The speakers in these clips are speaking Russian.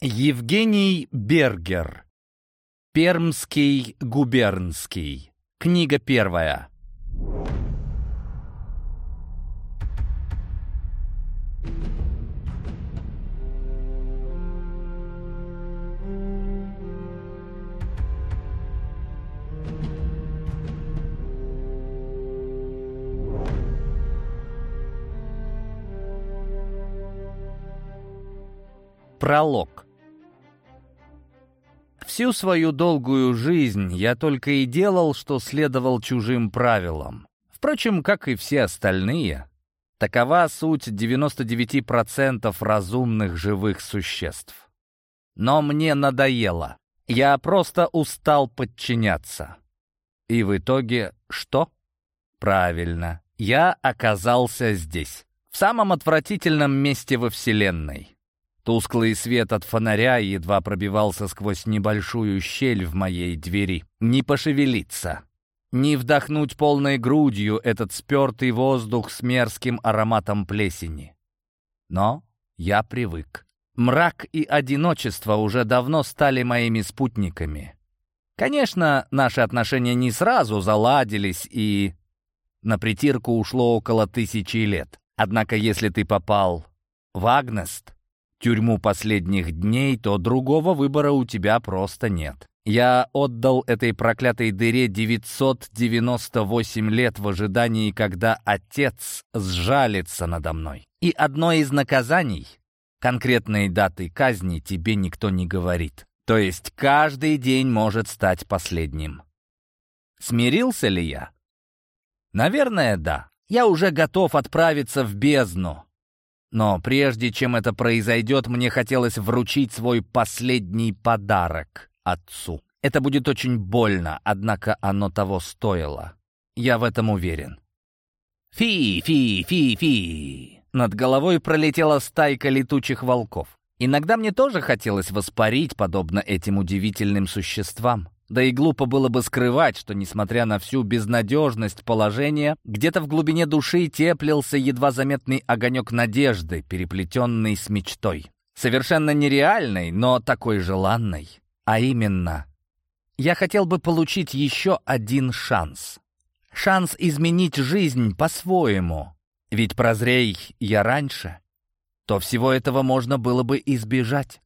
Евгений Бергер. Пермский губернский. Книга первая. Пролог. Всю свою долгую жизнь я только и делал, что следовал чужим правилам. Впрочем, как и все остальные, такова суть 99% разумных живых существ. Но мне надоело. Я просто устал подчиняться. И в итоге что? Правильно, я оказался здесь, в самом отвратительном месте во Вселенной. Тусклый свет от фонаря едва пробивался сквозь небольшую щель в моей двери. Не пошевелиться. Не вдохнуть полной грудью этот спертый воздух с мерзким ароматом плесени. Но я привык. Мрак и одиночество уже давно стали моими спутниками. Конечно, наши отношения не сразу заладились, и на притирку ушло около тысячи лет. Однако если ты попал в Агнест, тюрьму последних дней, то другого выбора у тебя просто нет. Я отдал этой проклятой дыре 998 лет в ожидании, когда отец сжалится надо мной. И одно из наказаний — конкретной даты казни тебе никто не говорит. То есть каждый день может стать последним. Смирился ли я? Наверное, да. Я уже готов отправиться в бездну, но прежде чем это произойдет, мне хотелось вручить свой последний подарок отцу. Это будет очень больно, однако оно того стоило. Я в этом уверен. Фи-фи-фи-фи. Над головой пролетела стайка летучих волков. Иногда мне тоже хотелось воспарить, подобно этим удивительным существам. Да и глупо было бы скрывать, что, несмотря на всю безнадежность положения, где-то в глубине души теплился едва заметный огонек надежды, переплетенный с мечтой. Совершенно нереальной, но такой желанной. А именно, я хотел бы получить еще один шанс. Шанс изменить жизнь по-своему. Ведь прозрей я раньше, то всего этого можно было бы избежать.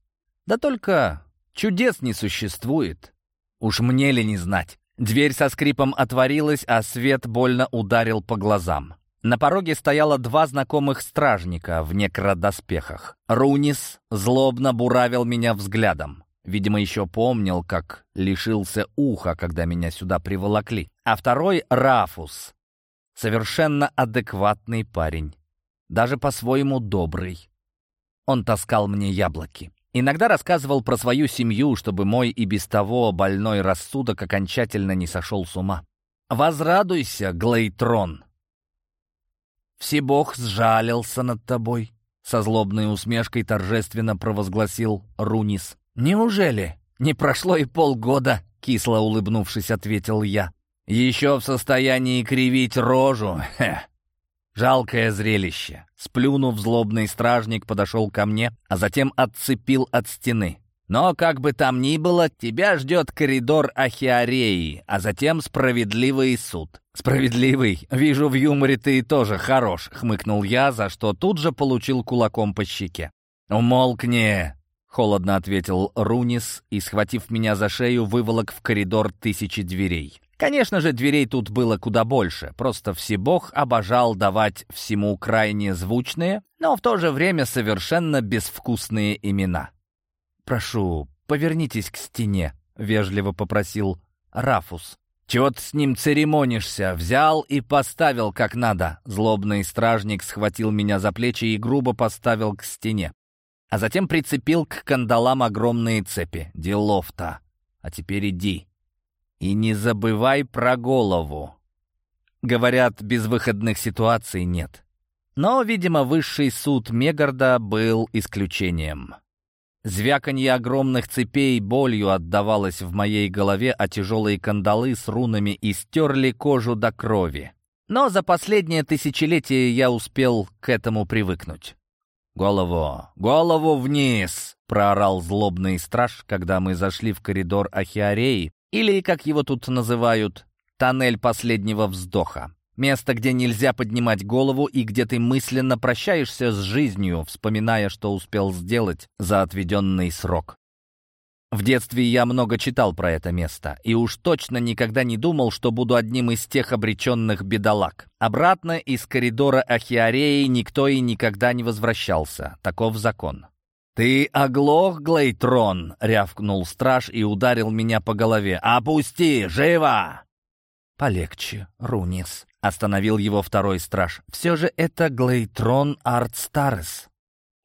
Да только чудес не существует. Уж мне ли не знать? Дверь со скрипом отворилась, а свет больно ударил по глазам. На пороге стояло два знакомых стражника в некродоспехах. Рунис злобно буравил меня взглядом. Видимо, еще помнил, как лишился уха, когда меня сюда приволокли. А второй — Рафус. Совершенно адекватный парень. Даже по-своему добрый. Он таскал мне яблоки. Иногда рассказывал про свою семью, чтобы мой и без того больной рассудок окончательно не сошел с ума. «Возрадуйся, Глейтрон!» «Всебог сжалился над тобой», — со злобной усмешкой торжественно провозгласил Рунис. «Неужели? Не прошло и полгода», — кисло улыбнувшись, ответил я. «Еще в состоянии кривить рожу? Хе, Жалкое зрелище. Сплюнув, злобный стражник подошел ко мне, а затем отцепил от стены. Но, как бы там ни было, тебя ждет коридор Ахиареи, а затем справедливый суд. «Справедливый? Вижу, в юморе ты тоже хорош», — хмыкнул я, за что тут же получил кулаком по щеке. «Умолкни!» — холодно ответил Рунис и, схватив меня за шею, выволок в коридор тысячи дверей. Конечно же, дверей тут было куда больше, просто Всебог обожал давать всему крайне звучные, но в то же время совершенно безвкусные имена. «Прошу, повернитесь к стене», — вежливо попросил Рафус. «Чего ты с ним церемонишься? Взял и поставил как надо». Злобный стражник схватил меня за плечи и грубо поставил к стене. А затем прицепил к кандалам огромные цепи. Делов-то. А теперь иди. И не забывай про голову. Говорят, безвыходных ситуаций нет. Но, видимо, высший суд Мегарда был исключением. Звяканье огромных цепей болью отдавалось в моей голове, а тяжелые кандалы с рунами истерли кожу до крови. Но за последнее тысячелетие я успел к этому привыкнуть. «Голову! Голову вниз!» проорал злобный страж, когда мы зашли в коридор Ахиареи, или, как его тут называют, тоннель последнего вздоха. Место, где нельзя поднимать голову и где ты мысленно прощаешься с жизнью, вспоминая, что успел сделать за отведенный срок. В детстве я много читал про это место, и уж точно никогда не думал, что буду одним из тех обреченных бедолаг. Обратно из коридора Ахиареи никто и никогда не возвращался. Таков закон. «Ты оглох, Глейтрон!» — рявкнул страж и ударил меня по голове. «Опусти! Живо!» «Полегче, Рунис», — остановил его второй страж. «Все же это Глейтрон Артстарес,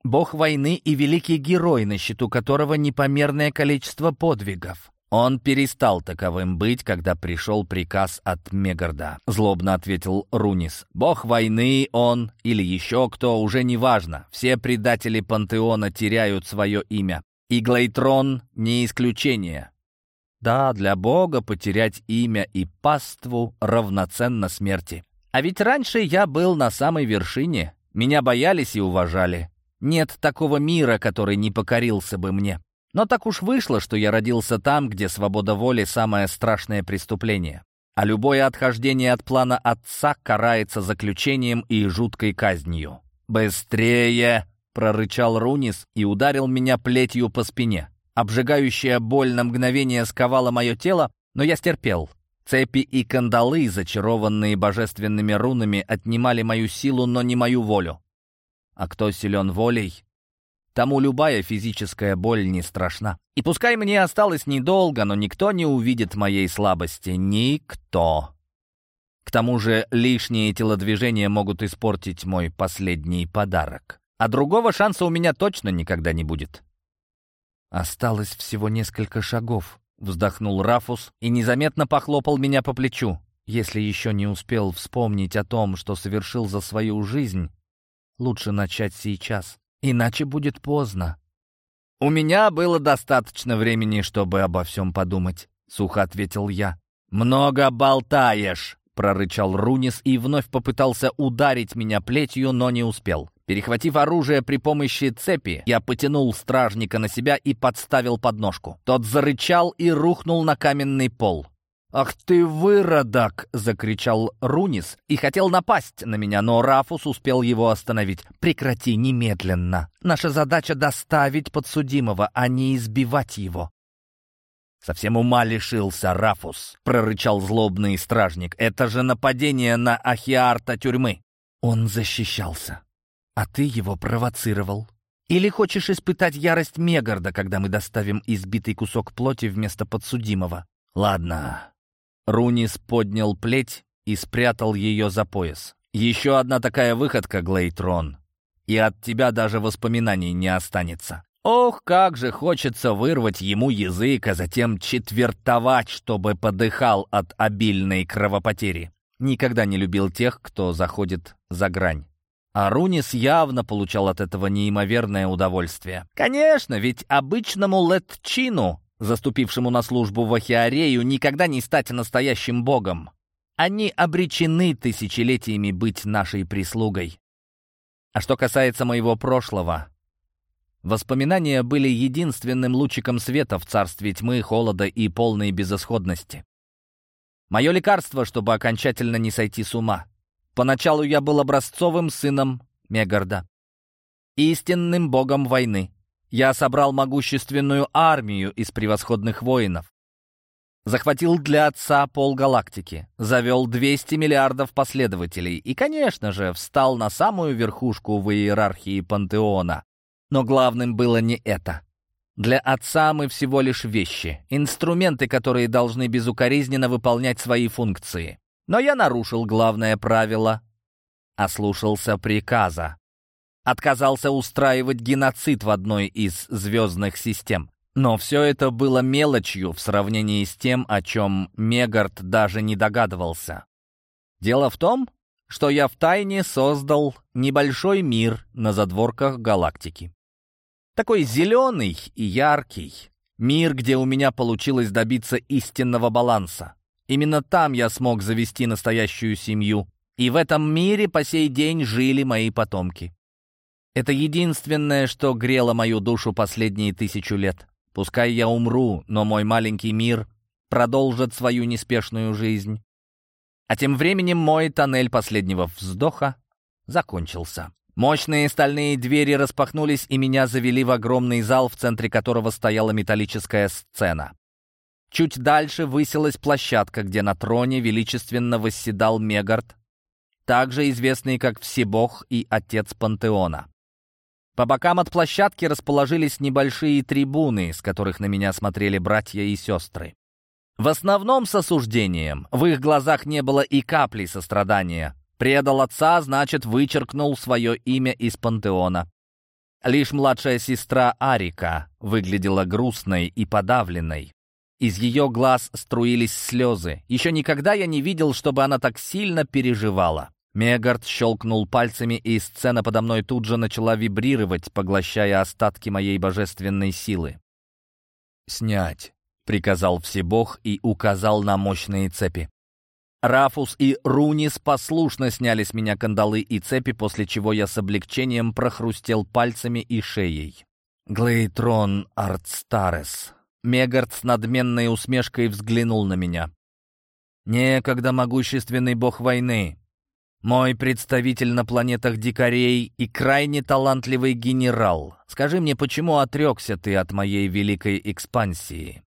бог войны и великий герой, на счету которого непомерное количество подвигов. «Он перестал таковым быть, когда пришел приказ от Мегарда», — злобно ответил Рунис. «Бог войны он или еще кто, уже не важно. Все предатели пантеона теряют свое имя. И Глейтрон не исключение. Да, для Бога потерять имя и паству равноценно смерти. А ведь раньше я был на самой вершине. Меня боялись и уважали. Нет такого мира, который не покорился бы мне. Но так уж вышло, что я родился там, где свобода воли — самое страшное преступление. А любое отхождение от плана отца карается заключением и жуткой казнью. «Быстрее!» — прорычал Рунис и ударил меня плетью по спине. Обжигающая боль на мгновение сковала мое тело, но я стерпел. Цепи и кандалы, зачарованные божественными рунами, отнимали мою силу, но не мою волю. А кто силен волей, тому любая физическая боль не страшна. И пускай мне осталось недолго, но никто не увидит моей слабости. Никто. К тому же лишние телодвижения могут испортить мой последний подарок. А другого шанса у меня точно никогда не будет. «Осталось всего несколько шагов», — вздохнул Рафус и незаметно похлопал меня по плечу. «Если еще не успел вспомнить о том, что совершил за свою жизнь, Лучше начать сейчас, иначе будет поздно. «У меня было достаточно времени, чтобы обо всем подумать», — сухо ответил я. «Много болтаешь», — прорычал Рунис и вновь попытался ударить меня плетью, но не успел. Перехватив оружие при помощи цепи, я потянул стражника на себя и подставил подножку. Тот зарычал и рухнул на каменный пол. «Ах ты выродок!» — закричал Рунис и хотел напасть на меня, но Рафус успел его остановить. «Прекрати немедленно. Наша задача — доставить подсудимого, а не избивать его». «Совсем ума лишился, Рафус!» — прорычал злобный стражник. «Это же нападение на Ахиарта тюрьмы!» Он защищался, а ты его провоцировал. Или хочешь испытать ярость Мегарда, когда мы доставим избитый кусок плоти вместо подсудимого? Ладно, Рунис поднял плеть и спрятал ее за пояс. «Еще одна такая выходка, Глейтрон, и от тебя даже воспоминаний не останется». Ох, как же хочется вырвать ему язык, а затем четвертовать, чтобы подыхал от обильной кровопотери. Никогда не любил тех, кто заходит за грань. А Рунис явно получал от этого неимоверное удовольствие. Конечно, ведь обычному Летчину заступившему на службу в Ахиарею, никогда не стать настоящим богом. Они обречены тысячелетиями быть нашей прислугой. А что касается моего прошлого, воспоминания были единственным лучиком света в царстве тьмы, холода и полной безысходности. Мое лекарство, чтобы окончательно не сойти с ума. Поначалу я был образцовым сыном Мегарда, истинным богом войны. Я собрал могущественную армию из превосходных воинов. Захватил для отца полгалактики, завел 200 миллиардов последователей и, конечно же, встал на самую верхушку в иерархии пантеона. Но главным было не это. Для отца мы всего лишь вещи, инструменты, которые должны безукоризненно выполнять свои функции. Но я нарушил главное правило, ослушался приказа отказался устраивать геноцид в одной из звездных систем. Но все это было мелочью в сравнении с тем, о чем Мегард даже не догадывался. Дело в том, что я втайне создал небольшой мир на задворках галактики. Такой зеленый и яркий. Мир, где у меня получилось добиться истинного баланса. Именно там я смог завести настоящую семью. И в этом мире по сей день жили мои потомки. Это единственное, что грело мою душу последние тысячу лет. Пускай я умру, но мой маленький мир продолжит свою неспешную жизнь. А тем временем мой тоннель последнего вздоха закончился. Мощные стальные двери распахнулись, и меня завели в огромный зал, в центре которого стояла металлическая сцена. Чуть дальше высилась площадка, где на троне величественно восседал Мегард, также известный как Всебог и Отец Пантеона. По бокам от площадки расположились небольшие трибуны, с которых на меня смотрели братья и сестры. В основном с осуждением. В их глазах не было и капли сострадания. Предал отца, значит, вычеркнул свое имя из пантеона. Лишь младшая сестра Арика выглядела грустной и подавленной. Из ее глаз струились слезы. Еще никогда я не видел, чтобы она так сильно переживала. Мегард щелкнул пальцами, и сцена подо мной тут же начала вибрировать, поглощая остатки моей божественной силы. «Снять», — приказал Всебог и указал на мощные цепи. Рафус и Рунис послушно сняли с меня кандалы и цепи, после чего я с облегчением прохрустел пальцами и шеей. Глейтрон Артстарес. Мегард с надменной усмешкой взглянул на меня. «Некогда могущественный бог войны, мой представитель на планетах дикарей и крайне талантливый генерал. Скажи мне, почему отрекся ты от моей великой экспансии?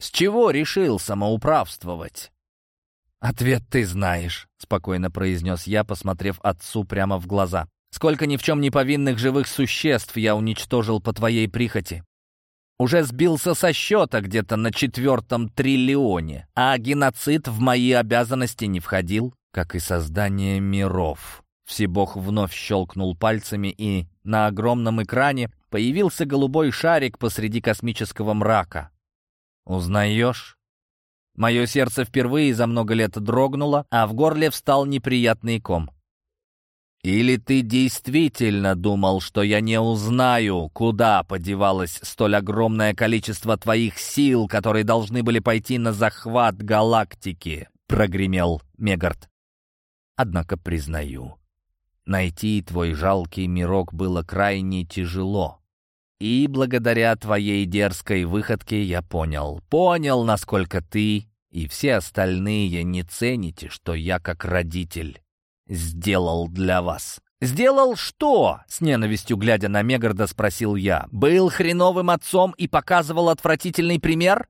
С чего решил самоуправствовать?» «Ответ ты знаешь», — спокойно произнес я, посмотрев отцу прямо в глаза. «Сколько ни в чем не повинных живых существ я уничтожил по твоей прихоти. Уже сбился со счета где-то на четвертом триллионе, а геноцид в мои обязанности не входил, как и создание миров». Всебог вновь щелкнул пальцами, и на огромном экране появился голубой шарик посреди космического мрака. «Узнаешь?» Мое сердце впервые за много лет дрогнуло, а в горле встал неприятный ком. «Или ты действительно думал, что я не узнаю, куда подевалось столь огромное количество твоих сил, которые должны были пойти на захват галактики?» — прогремел Мегард. «Однако признаю, найти твой жалкий мирок было крайне тяжело. И благодаря твоей дерзкой выходке я понял, понял, насколько ты и все остальные не цените, что я как родитель сделал для вас. «Сделал что?» — с ненавистью глядя на Мегарда спросил я. «Был хреновым отцом и показывал отвратительный пример?»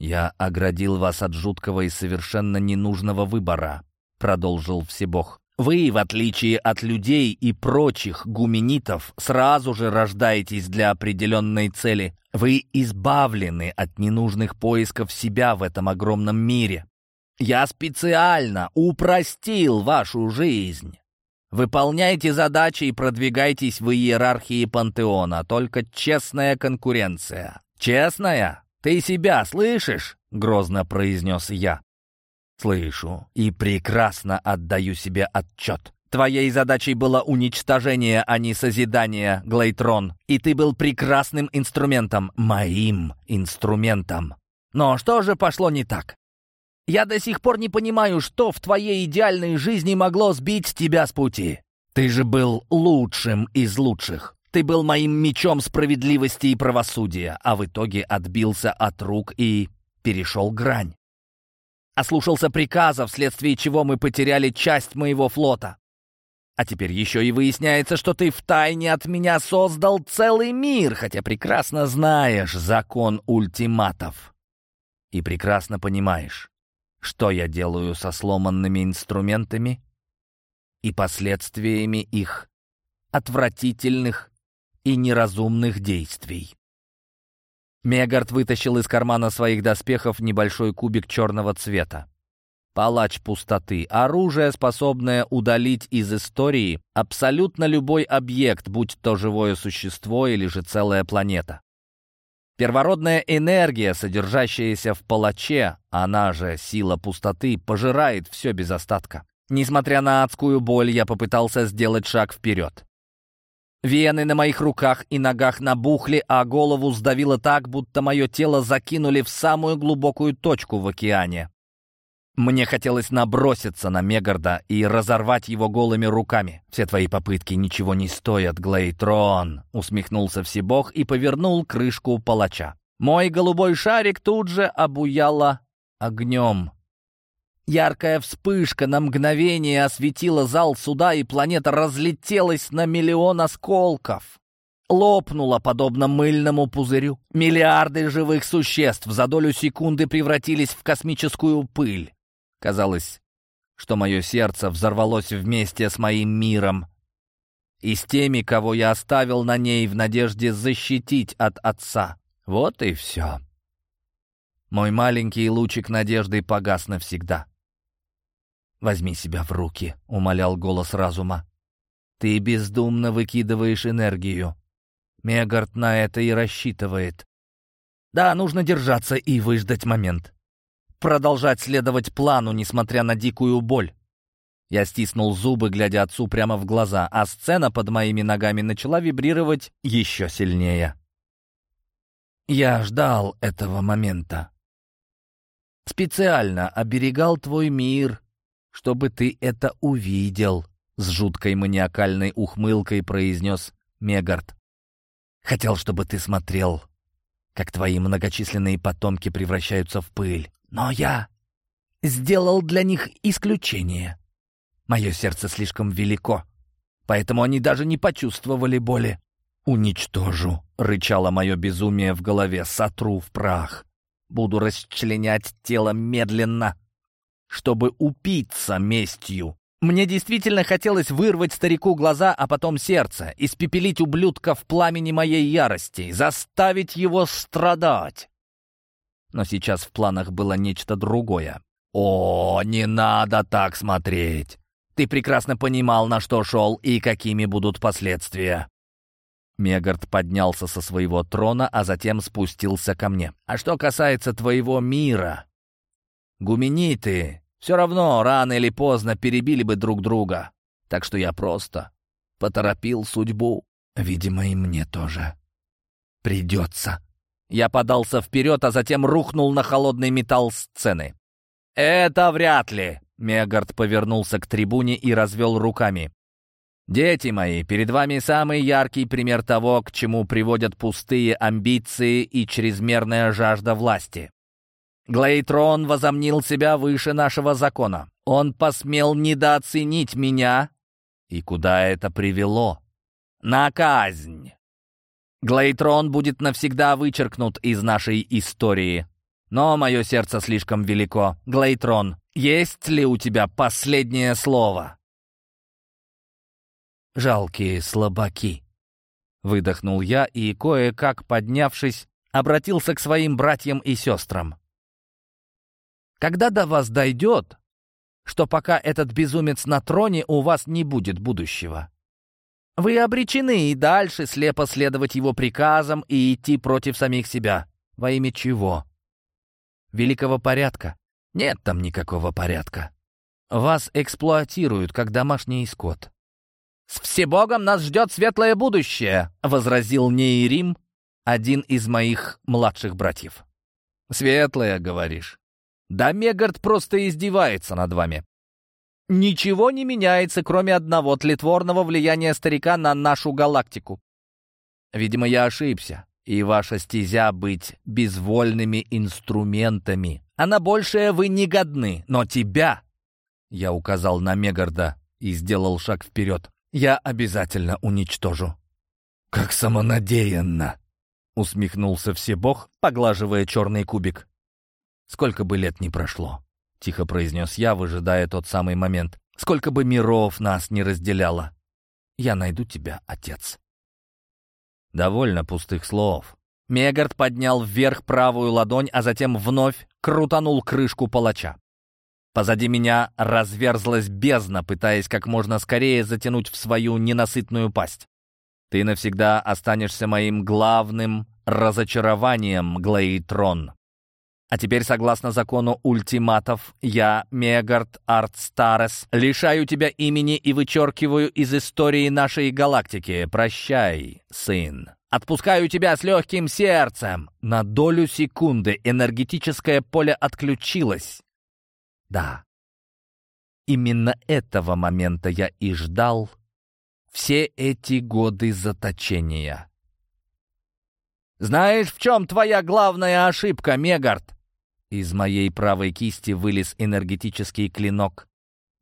«Я оградил вас от жуткого и совершенно ненужного выбора», — продолжил Всебог. Вы, в отличие от людей и прочих гуменитов, сразу же рождаетесь для определенной цели. Вы избавлены от ненужных поисков себя в этом огромном мире. Я специально упростил вашу жизнь. Выполняйте задачи и продвигайтесь в иерархии пантеона. Только честная конкуренция. Честная? Ты себя слышишь? Грозно произнес я. «Слышу и прекрасно отдаю себе отчет. Твоей задачей было уничтожение, а не созидание, Глейтрон. И ты был прекрасным инструментом, моим инструментом. Но что же пошло не так? Я до сих пор не понимаю, что в твоей идеальной жизни могло сбить тебя с пути. Ты же был лучшим из лучших. Ты был моим мечом справедливости и правосудия, а в итоге отбился от рук и перешел грань ослушался приказа, вследствие чего мы потеряли часть моего флота. А теперь еще и выясняется, что ты втайне от меня создал целый мир, хотя прекрасно знаешь закон ультиматов. И прекрасно понимаешь, что я делаю со сломанными инструментами и последствиями их отвратительных и неразумных действий. Мегард вытащил из кармана своих доспехов небольшой кубик черного цвета. Палач пустоты. Оружие, способное удалить из истории абсолютно любой объект, будь то живое существо или же целая планета. Первородная энергия, содержащаяся в палаче, она же сила пустоты, пожирает все без остатка. Несмотря на адскую боль, я попытался сделать шаг вперед. Вены на моих руках и ногах набухли, а голову сдавило так, будто мое тело закинули в самую глубокую точку в океане. Мне хотелось наброситься на Мегарда и разорвать его голыми руками. «Все твои попытки ничего не стоят, Глейтрон!» — усмехнулся Всебог и повернул крышку палача. Мой голубой шарик тут же обуяло огнем. Яркая вспышка на мгновение осветила зал суда, и планета разлетелась на миллион осколков. Лопнула, подобно мыльному пузырю. Миллиарды живых существ за долю секунды превратились в космическую пыль. Казалось, что мое сердце взорвалось вместе с моим миром и с теми, кого я оставил на ней в надежде защитить от отца. Вот и все. Мой маленький лучик надежды погас навсегда. «Возьми себя в руки», — умолял голос разума. «Ты бездумно выкидываешь энергию. Мегард на это и рассчитывает. Да, нужно держаться и выждать момент продолжать следовать плану, несмотря на дикую боль. Я стиснул зубы, глядя отцу прямо в глаза, а сцена под моими ногами начала вибрировать еще сильнее. Я ждал этого момента. Специально оберегал твой мир, чтобы ты это увидел, с жуткой маниакальной ухмылкой произнес Мегард. Хотел, чтобы ты смотрел, как твои многочисленные потомки превращаются в пыль. Но я сделал для них исключение. Мое сердце слишком велико, поэтому они даже не почувствовали боли. «Уничтожу!» — рычало мое безумие в голове, сотру в прах. Буду расчленять тело медленно, чтобы упиться местью. Мне действительно хотелось вырвать старику глаза, а потом сердце, испепелить ублюдка в пламени моей ярости, заставить его страдать. Но сейчас в планах было нечто другое. «О, не надо так смотреть! Ты прекрасно понимал, на что шел и какими будут последствия!» Мегард поднялся со своего трона, а затем спустился ко мне. «А что касается твоего мира, гумениты все равно рано или поздно перебили бы друг друга. Так что я просто поторопил судьбу. Видимо, и мне тоже придется». Я подался вперед, а затем рухнул на холодный металл сцены. «Это вряд ли!» Мегард повернулся к трибуне и развел руками. «Дети мои, перед вами самый яркий пример того, к чему приводят пустые амбиции и чрезмерная жажда власти. Глейтрон возомнил себя выше нашего закона. Он посмел недооценить меня. И куда это привело? На казнь!» Глейтрон будет навсегда вычеркнут из нашей истории. Но мое сердце слишком велико. Глейтрон, есть ли у тебя последнее слово?» «Жалкие слабаки», — выдохнул я и, кое-как поднявшись, обратился к своим братьям и сестрам. «Когда до вас дойдет, что пока этот безумец на троне, у вас не будет будущего?» Вы обречены и дальше слепо следовать его приказам и идти против самих себя. Во имя чего? Великого порядка? Нет там никакого порядка. Вас эксплуатируют, как домашний скот. «С всебогом нас ждет светлое будущее», — возразил Нейрим, один из моих младших братьев. «Светлое, говоришь?» «Да Мегард просто издевается над вами. Ничего не меняется, кроме одного тлетворного влияния старика на нашу галактику. Видимо, я ошибся, и ваша стезя быть безвольными инструментами. А на большее вы не годны, но тебя...» Я указал на Мегарда и сделал шаг вперед. «Я обязательно уничтожу». «Как самонадеянно!» — усмехнулся Всебог, поглаживая черный кубик. «Сколько бы лет ни прошло, — тихо произнес я, выжидая тот самый момент. «Сколько бы миров нас не разделяло, я найду тебя, отец». Довольно пустых слов. Мегард поднял вверх правую ладонь, а затем вновь крутанул крышку палача. Позади меня разверзлась бездна, пытаясь как можно скорее затянуть в свою ненасытную пасть. «Ты навсегда останешься моим главным разочарованием, Глейтрон», а теперь, согласно закону ультиматов, я, Мегард Артстарес, лишаю тебя имени и вычеркиваю из истории нашей галактики. Прощай, сын. Отпускаю тебя с легким сердцем. На долю секунды энергетическое поле отключилось. Да, именно этого момента я и ждал все эти годы заточения. «Знаешь, в чем твоя главная ошибка, Мегард?» Из моей правой кисти вылез энергетический клинок.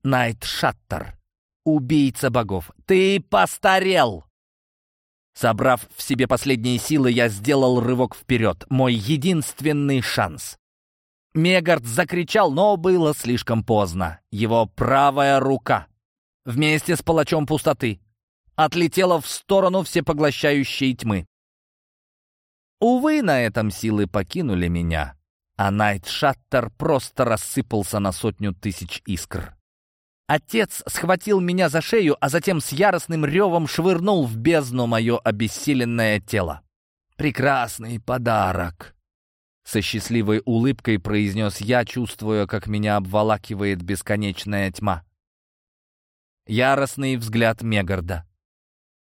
Найт Шаттер, убийца богов, ты постарел! Собрав в себе последние силы, я сделал рывок вперед. Мой единственный шанс. Мегард закричал, но было слишком поздно. Его правая рука вместе с палачом пустоты отлетела в сторону всепоглощающей тьмы. Увы, на этом силы покинули меня, а Найт Шаттер просто рассыпался на сотню тысяч искр. Отец схватил меня за шею, а затем с яростным ревом швырнул в бездну мое обессиленное тело. «Прекрасный подарок!» Со счастливой улыбкой произнес я, чувствуя, как меня обволакивает бесконечная тьма. Яростный взгляд Мегарда.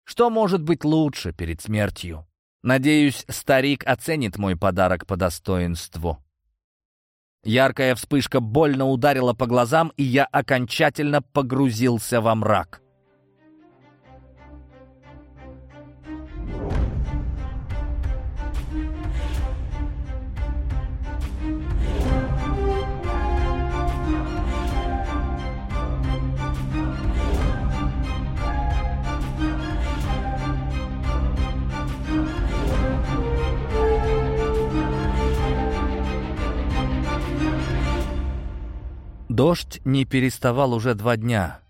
Что может быть лучше перед смертью? Надеюсь, старик оценит мой подарок по достоинству. Яркая вспышка больно ударила по глазам, и я окончательно погрузился во мрак. Дождь не переставал уже два дня.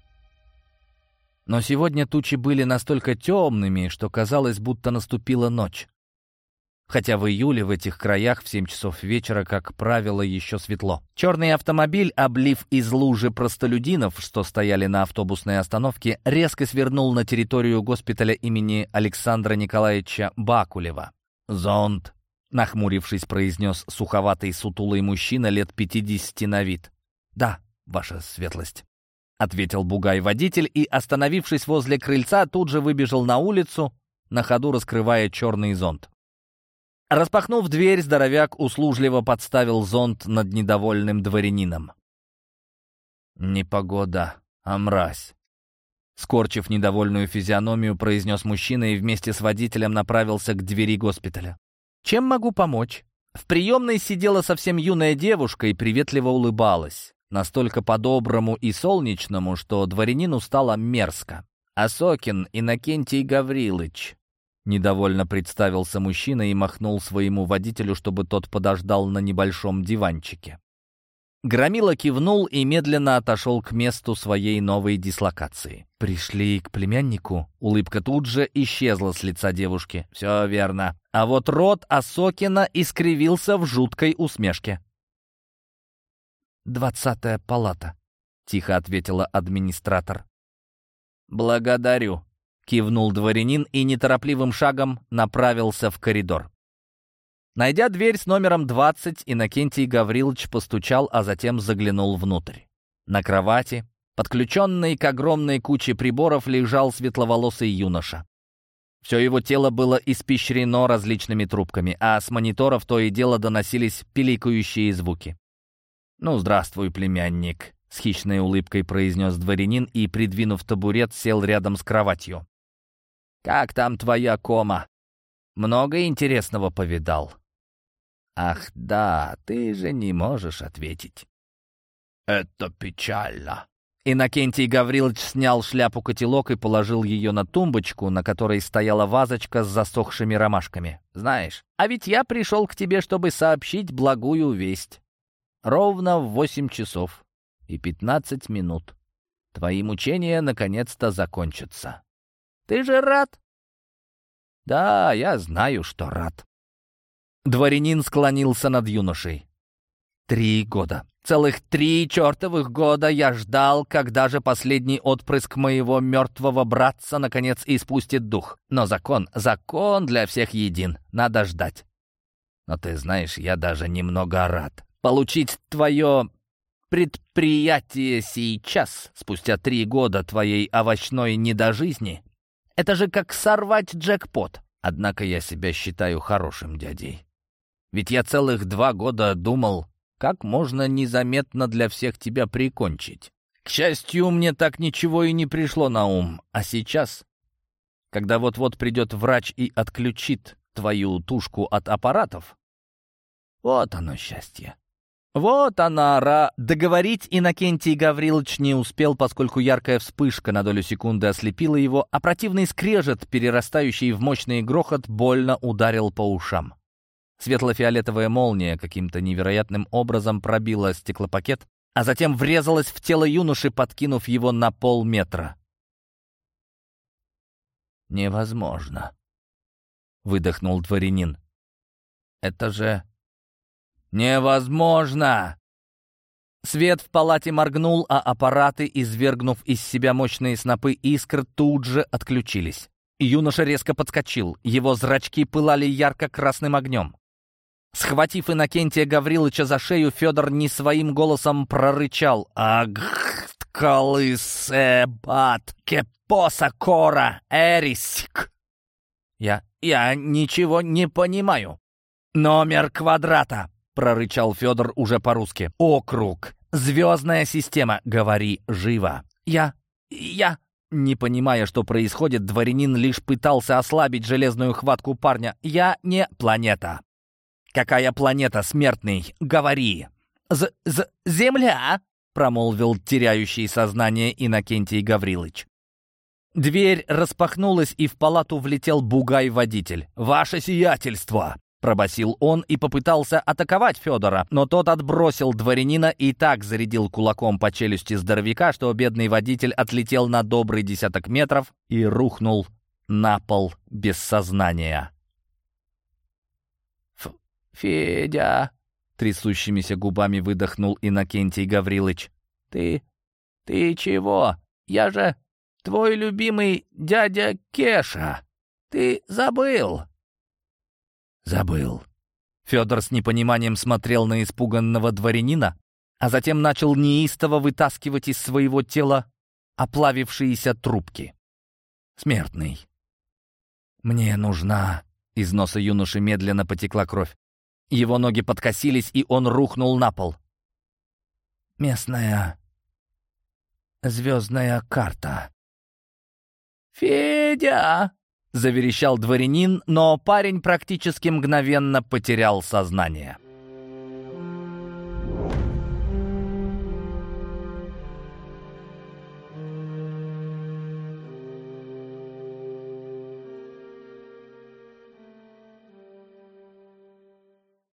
Но сегодня тучи были настолько темными, что казалось, будто наступила ночь. Хотя в июле в этих краях в 7 часов вечера, как правило, еще светло. Черный автомобиль, облив из лужи простолюдинов, что стояли на автобусной остановке, резко свернул на территорию госпиталя имени Александра Николаевича Бакулева. «Зонд», — нахмурившись, произнес суховатый сутулый мужчина лет 50 на вид. «Да, ваша светлость», — ответил бугай-водитель и, остановившись возле крыльца, тут же выбежал на улицу, на ходу раскрывая черный зонт. Распахнув дверь, здоровяк услужливо подставил зонт над недовольным дворянином. «Не погода, а мразь», Скорчив недовольную физиономию, произнес мужчина и вместе с водителем направился к двери госпиталя. «Чем могу помочь?» В приемной сидела совсем юная девушка и приветливо улыбалась настолько по-доброму и солнечному, что дворянину стало мерзко. «Осокин Иннокентий Гаврилыч», — недовольно представился мужчина и махнул своему водителю, чтобы тот подождал на небольшом диванчике. Громила кивнул и медленно отошел к месту своей новой дислокации. «Пришли к племяннику?» Улыбка тут же исчезла с лица девушки. «Все верно». А вот рот Осокина искривился в жуткой усмешке двадцатая палата», — тихо ответила администратор. «Благодарю», — кивнул дворянин и неторопливым шагом направился в коридор. Найдя дверь с номером 20, Иннокентий Гаврилович постучал, а затем заглянул внутрь. На кровати, подключенный к огромной куче приборов, лежал светловолосый юноша. Все его тело было испещрено различными трубками, а с мониторов то и дело доносились пиликающие звуки. «Ну, здравствуй, племянник», — с хищной улыбкой произнес дворянин и, придвинув табурет, сел рядом с кроватью. «Как там твоя кома? Много интересного повидал?» «Ах да, ты же не можешь ответить». «Это печально». Иннокентий Гаврилович снял шляпу-котелок и положил ее на тумбочку, на которой стояла вазочка с засохшими ромашками. «Знаешь, а ведь я пришел к тебе, чтобы сообщить благую весть. Ровно в восемь часов и пятнадцать минут. Твои мучения наконец-то закончатся. Ты же рад? Да, я знаю, что рад. Дворянин склонился над юношей. Три года. Целых три чертовых года я ждал, когда же последний отпрыск моего мертвого братца наконец испустит дух. Но закон, закон для всех един. Надо ждать. Но ты знаешь, я даже немного рад. Получить твое предприятие сейчас, спустя три года твоей овощной недожизни, это же как сорвать джекпот. Однако я себя считаю хорошим дядей. Ведь я целых два года думал, как можно незаметно для всех тебя прикончить. К счастью, мне так ничего и не пришло на ум. А сейчас, когда вот-вот придет врач и отключит твою тушку от аппаратов, вот оно счастье. Вот она, ра... Договорить Иннокентий Гаврилович не успел, поскольку яркая вспышка на долю секунды ослепила его, а противный скрежет, перерастающий в мощный грохот, больно ударил по ушам. Светло-фиолетовая молния каким-то невероятным образом пробила стеклопакет, а затем врезалась в тело юноши, подкинув его на полметра. «Невозможно», — выдохнул дворянин. «Это же невозможно!» Свет в палате моргнул, а аппараты, извергнув из себя мощные снопы искр, тут же отключились. Юноша резко подскочил, его зрачки пылали ярко-красным огнем. Схватив Иннокентия Гавриловича за шею, Федор не своим голосом прорычал «Аг, колысе батке поса кора эрисик!» «Я... я ничего не понимаю». «Номер квадрата!» — прорычал Федор уже по-русски. «Округ. Звездная система. Говори живо». «Я... я...» Не понимая, что происходит, дворянин лишь пытался ослабить железную хватку парня. «Я не планета. «Какая планета, смертный? Говори!» «З -з «Земля!» — промолвил теряющий сознание Иннокентий Гаврилович. Дверь распахнулась, и в палату влетел бугай-водитель. «Ваше сиятельство!» — пробасил он и попытался атаковать Федора, но тот отбросил дворянина и так зарядил кулаком по челюсти здоровяка, что бедный водитель отлетел на добрый десяток метров и рухнул на пол без сознания. «Федя!» — трясущимися губами выдохнул Иннокентий Гаврилыч. «Ты... ты чего? Я же твой любимый дядя Кеша. Ты забыл?» «Забыл». Федор с непониманием смотрел на испуганного дворянина, а затем начал неистово вытаскивать из своего тела оплавившиеся трубки. «Смертный, мне нужна...» Из носа юноши медленно потекла кровь. Его ноги подкосились, и он рухнул на пол. «Местная звездная карта». «Федя!» — заверещал дворянин, но парень практически мгновенно потерял сознание.